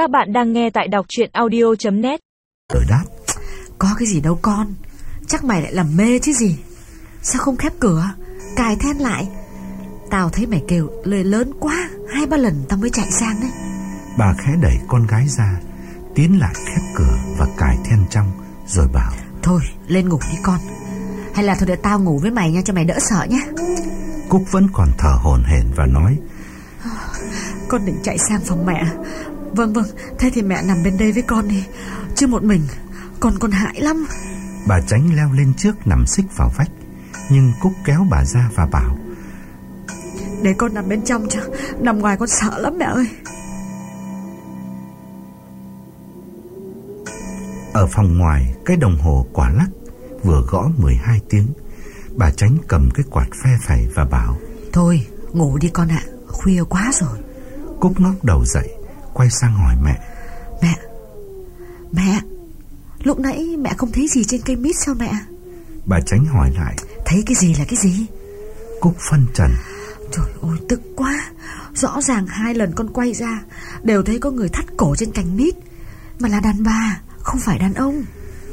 Các bạn đang nghe tại đọc chuyện audio.net Rồi đáp Có cái gì đâu con. Chắc mày lại làm mê chứ gì. Sao không khép cửa Cài then lại? Tao thấy mày kêu lời lớn quá Hai ba lần tao mới chạy sang đấy. Bà khẽ đẩy con gái ra Tiến lại khép cửa và cài then trong Rồi bảo. Thôi lên ngủ đi con. Hay là thôi để tao ngủ với mày nha cho mày đỡ sợ nhé. Cúc vẫn còn thở hổn hển và nói. Con định chạy sang phòng mẹ Vâng vâng. Thế thì mẹ nằm bên đây với con đi. Chứ một mình Con con hại lắm. Bà tránh leo lên trước nằm xích vào vách. Nhưng Cúc kéo bà ra và bảo Để con nằm bên trong cho Nằm ngoài con sợ lắm mẹ ơi. Ở phòng ngoài Cái đồng hồ quả lắc Vừa gõ 12 tiếng. Bà tránh cầm cái quạt phe phẩy và bảo Thôi ngủ đi con ạ. Khuya quá rồi. Cúc ngóc đầu dậy Quay sang hỏi mẹ. Mẹ Mẹ Lúc nãy mẹ không thấy gì trên cây mít sao mẹ? Bà tránh hỏi lại. Thấy cái gì là cái gì? Cúc phân trần. Trời ơi tức quá. Rõ ràng hai lần con quay ra Đều thấy có người thắt cổ trên cành mít. Mà là đàn bà Không phải đàn ông.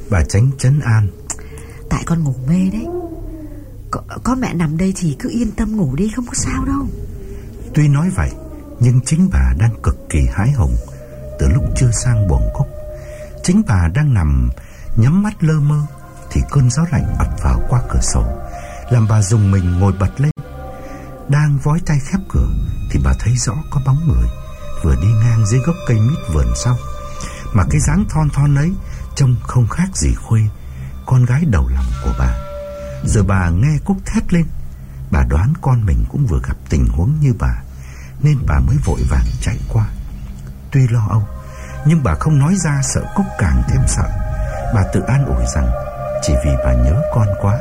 Bà tránh chấn an. Tại con ngủ mê đấy. Có, có mẹ nằm đây thì cứ yên tâm ngủ đi Không có sao đâu. Tuy nói vậy nhưng chính bà đang cực kỳ hái hùng. Từ lúc chưa sang buồng Cúc, Chính bà đang nằm Nhắm mắt lơ mơ, Thì cơn gió lạnh ập vào qua cửa sổ, Làm bà dùng mình ngồi bật lên. Đang vói tay khép cửa, Thì bà thấy rõ có bóng người, Vừa đi ngang dưới gốc cây mít vườn sau. Mà cái dáng thon thon ấy Trông không khác gì Khuê, Con gái đầu lòng của bà. Rồi bà nghe Cúc thét lên, Bà đoán con mình cũng vừa gặp tình huống như bà. Nên bà mới vội vàng chạy qua. Tuy lo âu, Nhưng bà không nói ra sợ Cúc càng thêm sợ. Bà tự an ủi rằng, Chỉ vì bà nhớ con quá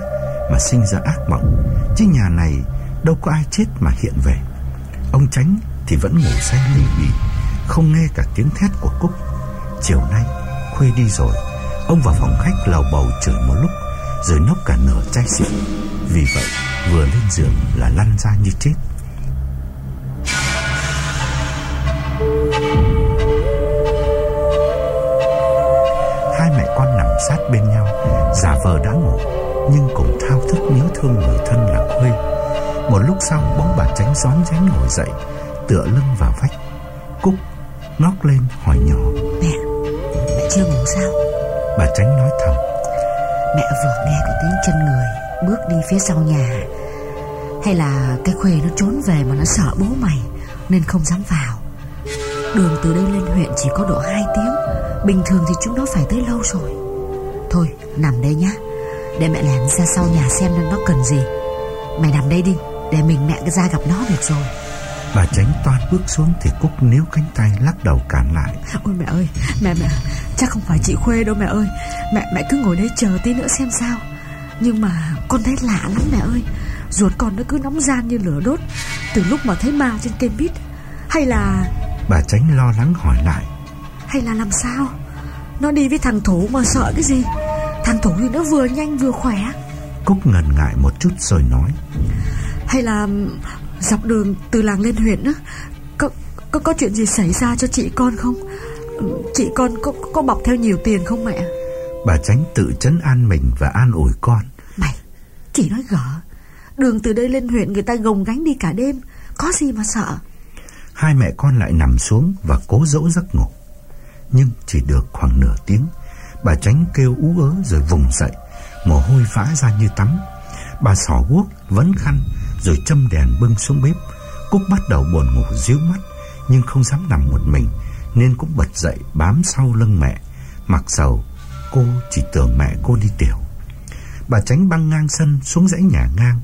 Mà sinh ra ác mộng, Chứ nhà này đâu có ai chết mà hiện về. Ông Tránh thì vẫn ngủ say lì bì, Không nghe cả tiếng thét của Cúc. Chiều nay Khuê đi rồi, Ông vào phòng khách lầu bầu chửi một lúc, Rồi nốc cả nửa chai rượu. Vì vậy, vừa lên giường là lăn ra như chết. Sát bên nhau. Giả vờ đã ngủ Nhưng cũng thao thức nhớ thương người thân là Khuê. Một lúc sau bóng bà tránh rón rén ngồi dậy Tựa lưng vào vách. Cúc ngóc lên hỏi nhỏ. Mẹ Mẹ chưa ngủ sao? Bà tránh nói thầm. Mẹ vừa nghe có tiếng chân người Bước đi phía sau nhà. Hay là cái khuê nó trốn về Mà nó sợ bố mày Nên không dám vào. Đường từ đây lên huyện chỉ có độ 2 tiếng. Bình thường thì chúng nó phải tới lâu rồi Thôi nằm đây nhá. Để mẹ lẻn ra sau nhà xem nó cần gì. Mày nằm đây đi Để mình mẹ ra gặp nó được rồi. Bà tránh toan bước xuống Thì Cúc níu cánh tay lắc đầu cản lại. Ôi mẹ ơi Mẹ mẹ Chắc không phải chị Khuê đâu mẹ ơi. Mẹ mẹ cứ ngồi đấy chờ tí nữa xem sao. Nhưng mà con thấy lạ lắm mẹ ơi. Ruột con nó cứ nóng gian như lửa đốt. Từ lúc mà thấy ma trên cây mít Hay là Bà tránh lo lắng hỏi lại. Hay là làm sao Nó đi với thằng Thủ mà sợ cái gì? Thằng Thủ thì nó vừa nhanh vừa khỏe. Cúc ngần ngại một chút rồi nói. Hay là Dọc đường từ làng lên huyện á có, có có chuyện gì xảy ra cho chị con không? Chị con có, có bọc theo nhiều tiền không mẹ? Bà tránh tự chấn an mình và an ủi con. Mày Chỉ nói gở. Đường từ đây lên huyện người ta gồng gánh đi cả đêm. Có gì mà sợ? Hai mẹ con lại nằm xuống và cố dỗ giấc ngủ nhưng chỉ được khoảng nửa tiếng, Bà tránh kêu ú ớ rồi vùng dậy, Mồ hôi vã ra như tắm. Bà xỏ guốc vấn khăn Rồi châm đèn bưng xuống bếp. Cúc bắt đầu buồn ngủ díu mắt, Nhưng không dám nằm một mình, Nên cũng bật dậy bám sau lưng mẹ. Mặc dầu Cô chỉ tưởng mẹ cô đi tiểu. Bà tránh băng ngang sân xuống dãy nhà ngang.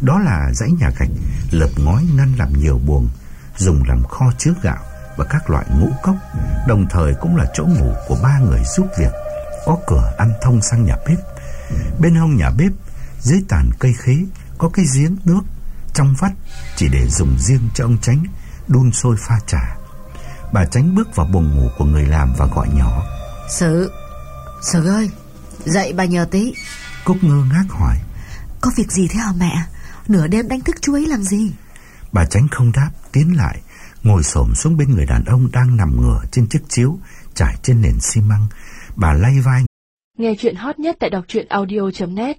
Đó là dãy nhà gạch, Lợp ngói ngăn làm nhiều buồng, Dùng làm kho chứa gạo. Và các loại ngũ cốc Đồng thời cũng là chỗ ngủ của ba người giúp việc Có cửa ăn thông sang nhà bếp. Bên hông nhà bếp Dưới tàn cây khế Có cái giếng nước Trong vắt chỉ để dùng riêng cho ông Tránh Đun sôi pha trà. Bà Tránh bước vào buồng ngủ của người làm và gọi nhỏ Sự Sự ơi Dậy bà nhờ tí. Cúc ngơ ngác hỏi Có việc gì thế hả mẹ? Nửa đêm đánh thức chú ấy làm gì? Bà Tránh không đáp Tiến lại Ngồi xổm xuống bên người đàn ông đang nằm ngửa trên chiếc chiếu trải trên nền xi măng. Bà lay vai. Nghe chuyện hot nhất tại đọc truyện audio.net